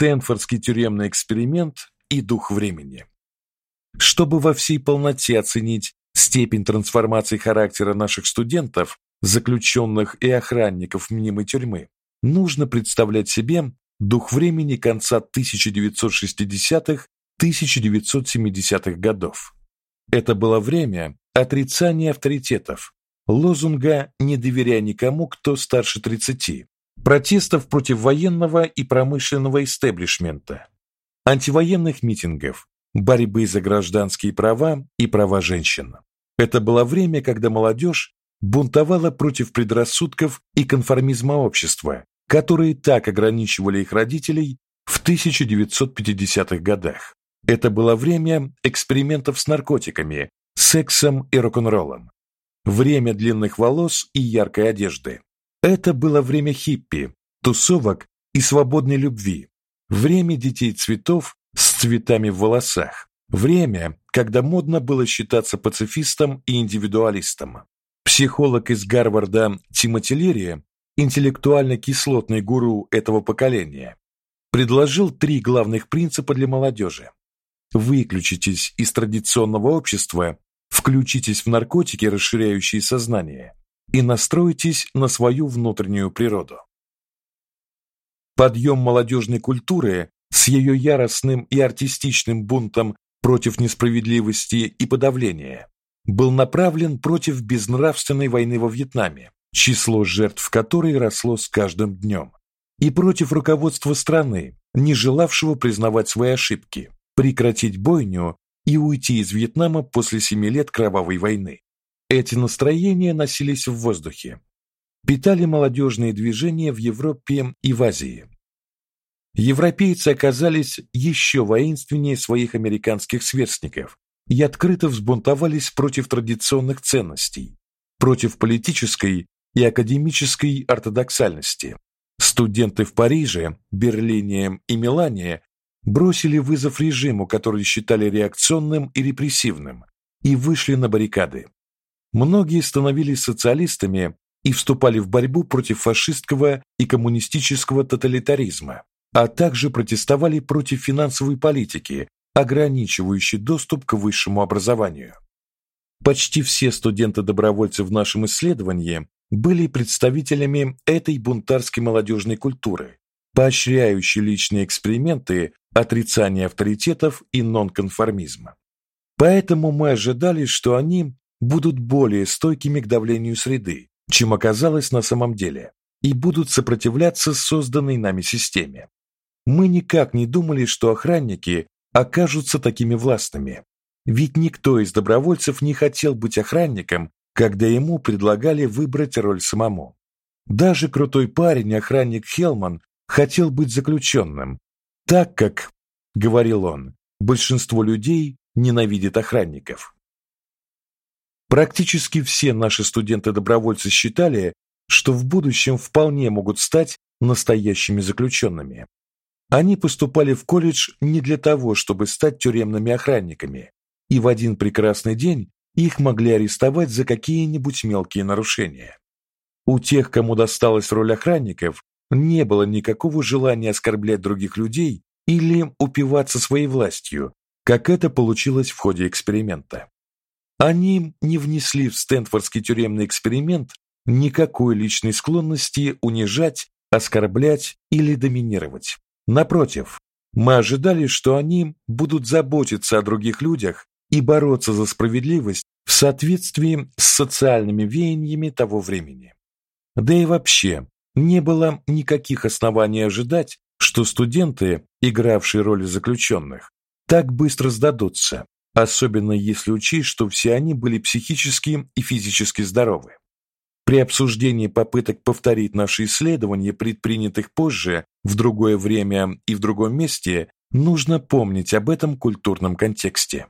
Стэнфордский тюремный эксперимент и дух времени. Чтобы во всей полноте оценить степень трансформации характера наших студентов, заключенных и охранников мнимой тюрьмы, нужно представлять себе дух времени конца 1960-х, 1970-х годов. Это было время отрицания авторитетов, лозунга «не доверяй никому, кто старше 30», протестов против военного и промышленного истеблишмента, антивоенных митингов, борьбы за гражданские права и права женщин. Это было время, когда молодежь бунтовала против предрассудков и конформизма общества, которые так ограничивали их родителей в 1950-х годах. Это было время экспериментов с наркотиками, сексом и рок-н-роллом. Время длинных волос и яркой одежды. Это было время хиппи, тусовок и свободной любви. Время детей цветов с цветами в волосах. Время, когда модно было считаться пацифистом и индивидуалистом. Психолог из Гарварда Тимоти Лири, интеллектуально-кислотный гуру этого поколения, предложил три главных принципа для молодежи. Выключитесь из традиционного общества, включитесь в наркотики, расширяющие сознание, и настройтесь на свою внутреннюю природу. Подъем молодежной культуры с ее яростным и артистичным бунтом против несправедливости и подавления был направлен против безнравственной войны во Вьетнаме, число жертв которой росло с каждым днем, и против руководства страны, не желавшего признавать свои ошибки, прекратить бойню и уйти из Вьетнама после семи лет кровавой войны. Эти настроения носились в воздухе, питали молодежные движения в Европе и в Азии. Европейцы оказались еще воинственнее своих американских сверстников и открыто взбунтовались против традиционных ценностей, против политической и академической ортодоксальности. Студенты в Париже, Берлине и Милане бросили вызов режиму, который считали реакционным и репрессивным, и вышли на баррикады. Многие становились социалистами и вступали в борьбу против фашистского и коммунистического тоталитаризма, а также протестовали против финансовой политики, ограничивающей доступ к высшему образованию. Почти все студенты-добровольцы в нашем исследовании были представителями этой бунтарской молодежной культуры, поощряющей личные эксперименты, отрицание авторитетов и нонконформизма. Поэтому мы ожидали, что они будут более стойкими к давлению среды, чем оказалось на самом деле, и будут сопротивляться созданной нами системе. Мы никак не думали, что охранники окажутся такими властными. Ведь никто из добровольцев не хотел быть охранником, когда ему предлагали выбрать роль самому. Даже крутой парень, охранник Хелман, хотел быть заключенным, так как, говорил он, большинство людей ненавидит охранников. Практически все наши студенты-добровольцы считали, что в будущем вполне могут стать настоящими заключенными. Они поступали в колледж не для того, чтобы стать тюремными охранниками, и в один прекрасный день их могли арестовать за какие-нибудь мелкие нарушения. У тех, кому досталась роль охранников, не было никакого желания оскорблять других людей или упиваться своей властью, как это получилось в ходе эксперимента. Они не внесли в Стэнфордский тюремный эксперимент никакой личной склонности унижать, оскорблять или доминировать. Напротив, мы ожидали, что они будут заботиться о других людях и бороться за справедливость в соответствии с социальными веяниями того времени. Да и вообще, не было никаких оснований ожидать, что студенты, игравшие роли заключенных, так быстро сдадутся, особенно если учесть, что все они были психически и физически здоровы. При обсуждении попыток повторить наши исследования, предпринятых позже, в другое время и в другом месте, нужно помнить об этом культурном контексте.